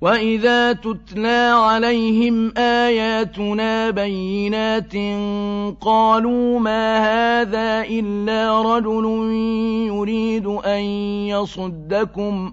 وَإِذَا تُتْلَىٰ عَلَيْهِمْ آيَاتُنَا بَيِّنَاتٍ قَالُوا مَا هَٰذَا إِلَّا رَجُلٌ يُرِيدُ أَن يَصُدَّكُمْ